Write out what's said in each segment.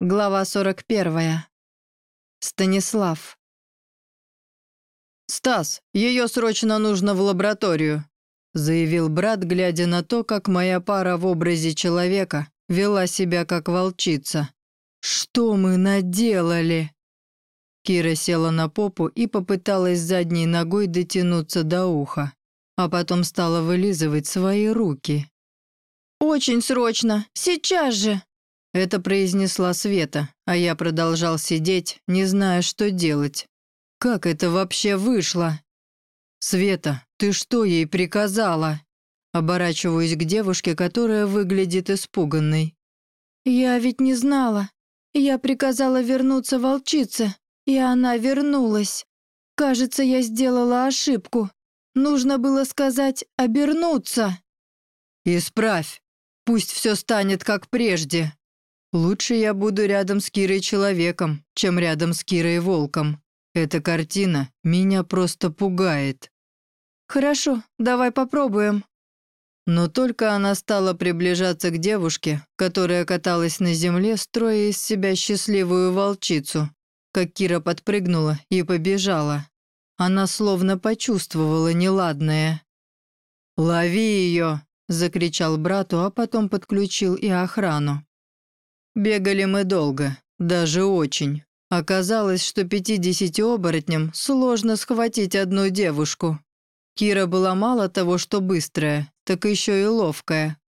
Глава 41. Станислав. «Стас, ее срочно нужно в лабораторию», заявил брат, глядя на то, как моя пара в образе человека вела себя как волчица. «Что мы наделали?» Кира села на попу и попыталась задней ногой дотянуться до уха, а потом стала вылизывать свои руки. «Очень срочно! Сейчас же!» Это произнесла Света, а я продолжал сидеть, не зная, что делать. Как это вообще вышло? «Света, ты что ей приказала?» Оборачиваюсь к девушке, которая выглядит испуганной. «Я ведь не знала. Я приказала вернуться волчице, и она вернулась. Кажется, я сделала ошибку. Нужно было сказать «обернуться». «Исправь. Пусть все станет как прежде», Лучше я буду рядом с Кирой человеком, чем рядом с Кирой волком. Эта картина меня просто пугает. Хорошо, давай попробуем. Но только она стала приближаться к девушке, которая каталась на земле, строя из себя счастливую волчицу, как Кира подпрыгнула и побежала. Она словно почувствовала неладное. «Лови ее!» – закричал брату, а потом подключил и охрану. Бегали мы долго, даже очень. Оказалось, что 50 оборотням сложно схватить одну девушку. Кира была мало того, что быстрая, так еще и ловкая.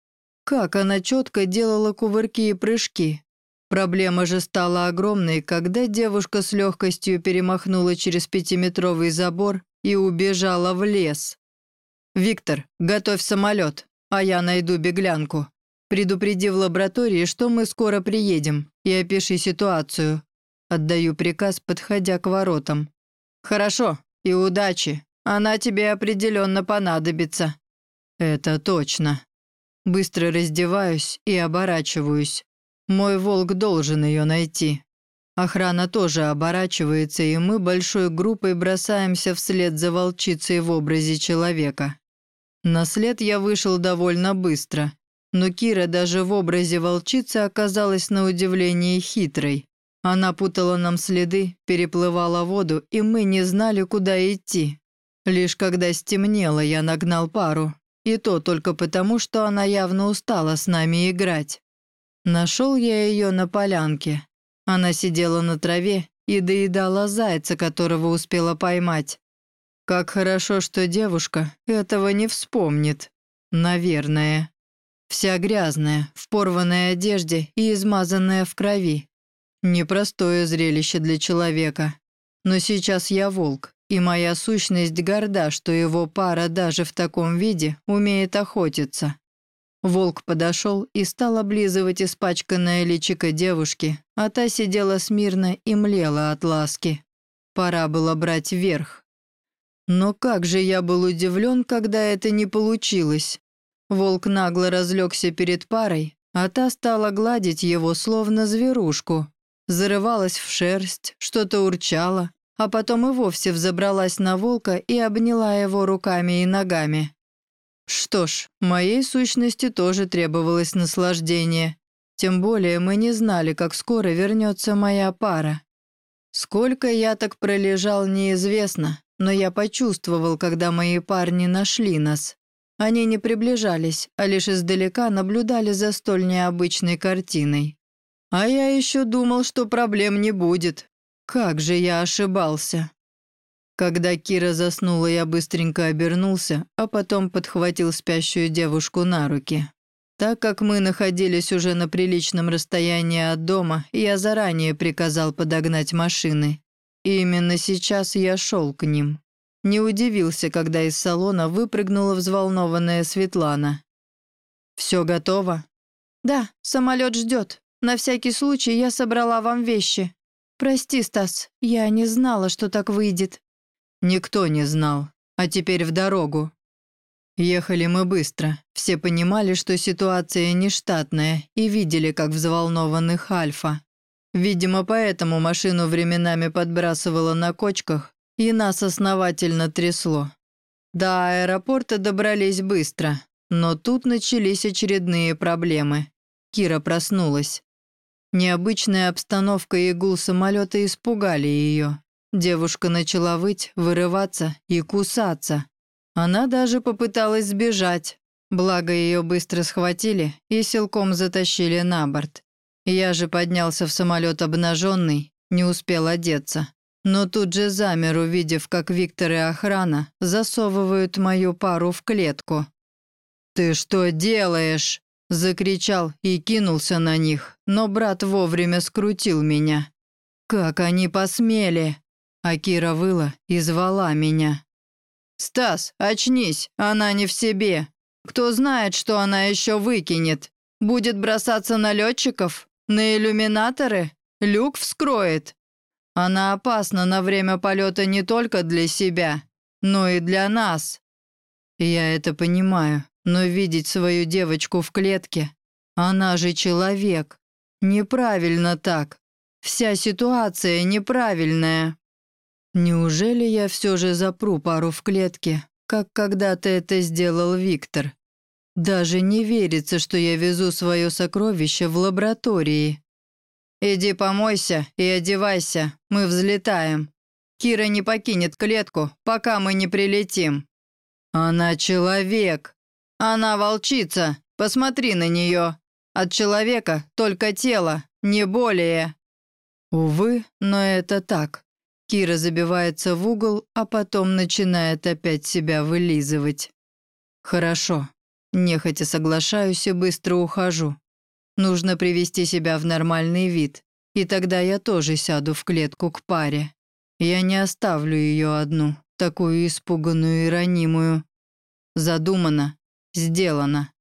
Как она четко делала кувырки и прыжки. Проблема же стала огромной, когда девушка с легкостью перемахнула через пятиметровый забор и убежала в лес. «Виктор, готовь самолет, а я найду беглянку», Предупреди в лаборатории, что мы скоро приедем, и опиши ситуацию. Отдаю приказ, подходя к воротам. Хорошо, и удачи. Она тебе определенно понадобится. Это точно. Быстро раздеваюсь и оборачиваюсь. Мой волк должен ее найти. Охрана тоже оборачивается, и мы большой группой бросаемся вслед за волчицей в образе человека. На след я вышел довольно быстро. Но Кира даже в образе волчицы оказалась на удивление хитрой. Она путала нам следы, переплывала воду, и мы не знали, куда идти. Лишь когда стемнело, я нагнал пару. И то только потому, что она явно устала с нами играть. Нашел я ее на полянке. Она сидела на траве и доедала зайца, которого успела поймать. Как хорошо, что девушка этого не вспомнит. Наверное. Вся грязная, в порванной одежде и измазанная в крови. Непростое зрелище для человека. Но сейчас я волк, и моя сущность горда, что его пара даже в таком виде умеет охотиться. Волк подошел и стал облизывать испачканное личико девушки, а та сидела смирно и млела от ласки. Пора было брать верх. Но как же я был удивлен, когда это не получилось. Волк нагло разлегся перед парой, а та стала гладить его, словно зверушку. Зарывалась в шерсть, что-то урчала, а потом и вовсе взобралась на волка и обняла его руками и ногами. Что ж, моей сущности тоже требовалось наслаждение. Тем более мы не знали, как скоро вернется моя пара. Сколько я так пролежал, неизвестно, но я почувствовал, когда мои парни нашли нас. Они не приближались, а лишь издалека наблюдали за столь необычной картиной. А я еще думал, что проблем не будет. Как же я ошибался. Когда Кира заснула, я быстренько обернулся, а потом подхватил спящую девушку на руки. Так как мы находились уже на приличном расстоянии от дома, я заранее приказал подогнать машины. И именно сейчас я шел к ним. Не удивился, когда из салона выпрыгнула взволнованная Светлана. «Все готово?» «Да, самолет ждет. На всякий случай я собрала вам вещи. Прости, Стас, я не знала, что так выйдет». «Никто не знал. А теперь в дорогу». Ехали мы быстро. Все понимали, что ситуация нештатная, и видели, как взволнованных Альфа. Видимо, поэтому машину временами подбрасывала на кочках, и нас основательно трясло. До аэропорта добрались быстро, но тут начались очередные проблемы. Кира проснулась. Необычная обстановка и гул самолета испугали ее. Девушка начала выть, вырываться и кусаться. Она даже попыталась сбежать, благо ее быстро схватили и силком затащили на борт. Я же поднялся в самолет обнаженный, не успел одеться. Но тут же замер, увидев, как Виктор и охрана засовывают мою пару в клетку. «Ты что делаешь?» – закричал и кинулся на них, но брат вовремя скрутил меня. «Как они посмели!» А Кира выла и звала меня. «Стас, очнись, она не в себе. Кто знает, что она еще выкинет? Будет бросаться на летчиков? На иллюминаторы? Люк вскроет?» Она опасна на время полета не только для себя, но и для нас. Я это понимаю, но видеть свою девочку в клетке, она же человек. Неправильно так. Вся ситуация неправильная. Неужели я все же запру пару в клетке, как когда-то это сделал Виктор? Даже не верится, что я везу свое сокровище в лаборатории. «Иди помойся и одевайся, мы взлетаем. Кира не покинет клетку, пока мы не прилетим». «Она человек. Она волчица. Посмотри на нее. От человека только тело, не более». Увы, но это так. Кира забивается в угол, а потом начинает опять себя вылизывать. «Хорошо». Нехотя соглашаюсь и быстро ухожу. Нужно привести себя в нормальный вид, и тогда я тоже сяду в клетку к паре. Я не оставлю ее одну, такую испуганную и ранимую. Задумано, сделано.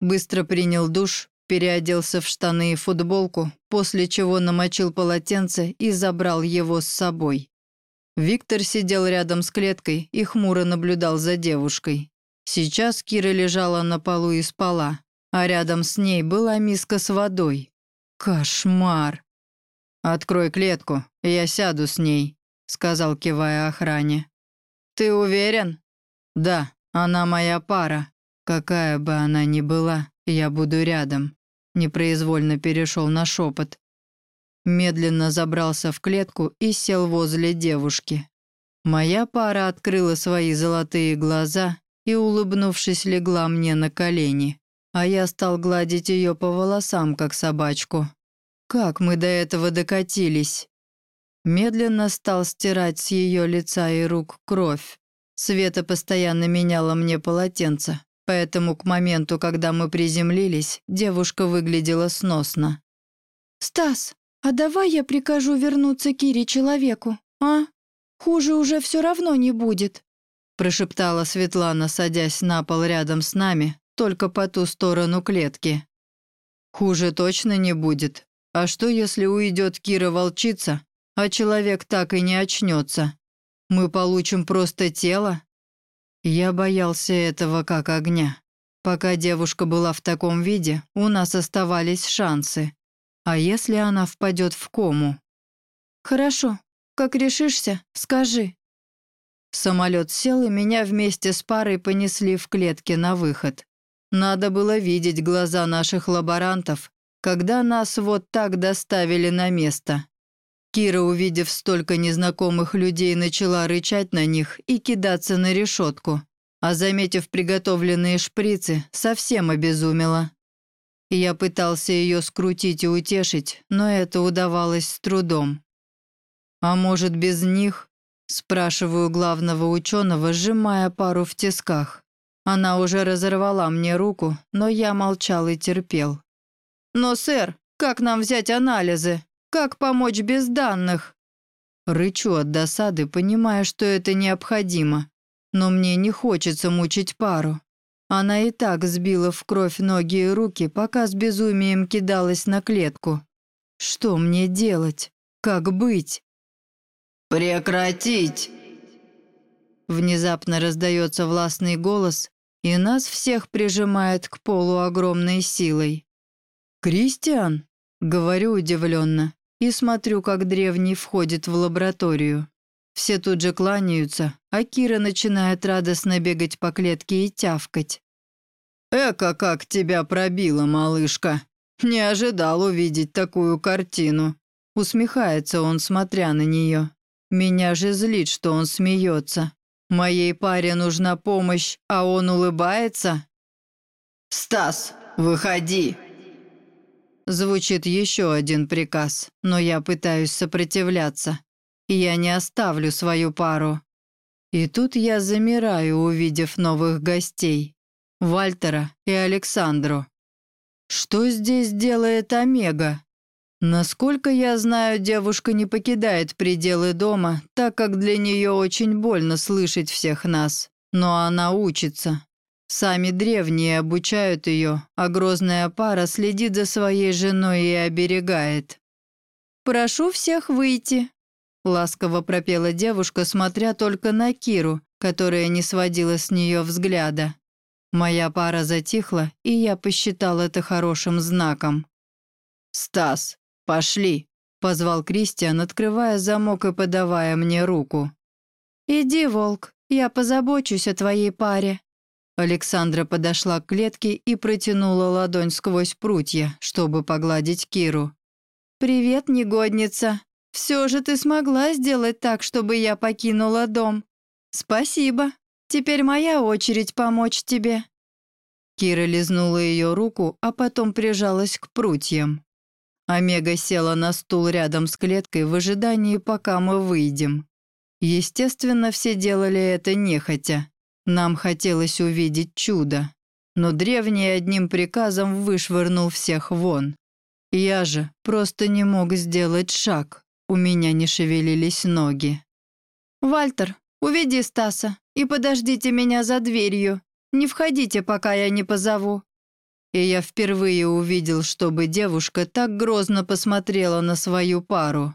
Быстро принял душ, переоделся в штаны и футболку, после чего намочил полотенце и забрал его с собой. Виктор сидел рядом с клеткой и хмуро наблюдал за девушкой. Сейчас Кира лежала на полу и спала, а рядом с ней была миска с водой. Кошмар! «Открой клетку, я сяду с ней», — сказал, кивая охране. «Ты уверен?» «Да, она моя пара. Какая бы она ни была, я буду рядом». Непроизвольно перешел на шепот. Медленно забрался в клетку и сел возле девушки. Моя пара открыла свои золотые глаза и, улыбнувшись, легла мне на колени а я стал гладить ее по волосам, как собачку. Как мы до этого докатились? Медленно стал стирать с ее лица и рук кровь. Света постоянно меняла мне полотенце, поэтому к моменту, когда мы приземлились, девушка выглядела сносно. «Стас, а давай я прикажу вернуться Кире человеку, а? Хуже уже все равно не будет», прошептала Светлана, садясь на пол рядом с нами, только по ту сторону клетки. Хуже точно не будет. А что, если уйдет Кира-волчица, а человек так и не очнется? Мы получим просто тело? Я боялся этого как огня. Пока девушка была в таком виде, у нас оставались шансы. А если она впадет в кому? Хорошо. Как решишься, скажи. Самолет сел, и меня вместе с парой понесли в клетке на выход. Надо было видеть глаза наших лаборантов, когда нас вот так доставили на место. Кира, увидев столько незнакомых людей, начала рычать на них и кидаться на решетку, а заметив приготовленные шприцы, совсем обезумела. Я пытался ее скрутить и утешить, но это удавалось с трудом. «А может, без них?» – спрашиваю главного ученого, сжимая пару в тисках. Она уже разорвала мне руку, но я молчал и терпел. «Но, сэр, как нам взять анализы? Как помочь без данных?» Рычу от досады, понимая, что это необходимо. Но мне не хочется мучить пару. Она и так сбила в кровь ноги и руки, пока с безумием кидалась на клетку. Что мне делать? Как быть? «Прекратить!» Внезапно раздается властный голос, и нас всех прижимает к полу огромной силой. «Кристиан?» — говорю удивленно и смотрю, как древний входит в лабораторию. Все тут же кланяются, а Кира начинает радостно бегать по клетке и тявкать. «Эка, как тебя пробило, малышка!» Не ожидал увидеть такую картину. Усмехается он, смотря на нее. Меня же злит, что он смеется. Моей паре нужна помощь, а он улыбается. «Стас, выходи!» Звучит еще один приказ, но я пытаюсь сопротивляться. Я не оставлю свою пару. И тут я замираю, увидев новых гостей. Вальтера и Александру. Что здесь делает Омега? Насколько я знаю, девушка не покидает пределы дома, так как для нее очень больно слышать всех нас. Но она учится. Сами древние обучают ее, а грозная пара следит за своей женой и оберегает. «Прошу всех выйти», — ласково пропела девушка, смотря только на Киру, которая не сводила с нее взгляда. Моя пара затихла, и я посчитал это хорошим знаком. «Стас, «Пошли», — позвал Кристиан, открывая замок и подавая мне руку. «Иди, волк, я позабочусь о твоей паре». Александра подошла к клетке и протянула ладонь сквозь прутья, чтобы погладить Киру. «Привет, негодница. Все же ты смогла сделать так, чтобы я покинула дом. Спасибо. Теперь моя очередь помочь тебе». Кира лизнула ее руку, а потом прижалась к прутьям. Омега села на стул рядом с клеткой в ожидании, пока мы выйдем. Естественно, все делали это нехотя. Нам хотелось увидеть чудо. Но древний одним приказом вышвырнул всех вон. Я же просто не мог сделать шаг. У меня не шевелились ноги. «Вальтер, уведи Стаса и подождите меня за дверью. Не входите, пока я не позову», и я впервые увидел, чтобы девушка так грозно посмотрела на свою пару.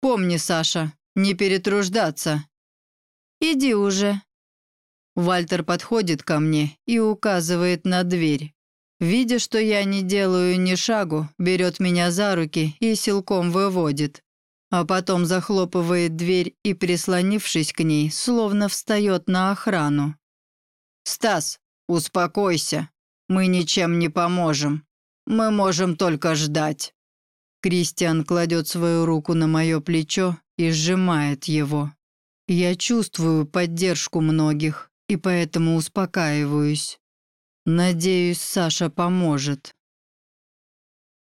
«Помни, Саша, не перетруждаться». «Иди уже». Вальтер подходит ко мне и указывает на дверь. Видя, что я не делаю ни шагу, берет меня за руки и силком выводит. А потом захлопывает дверь и, прислонившись к ней, словно встает на охрану. «Стас, успокойся», мы ничем не поможем. Мы можем только ждать». Кристиан кладет свою руку на мое плечо и сжимает его. Я чувствую поддержку многих и поэтому успокаиваюсь. Надеюсь, Саша поможет.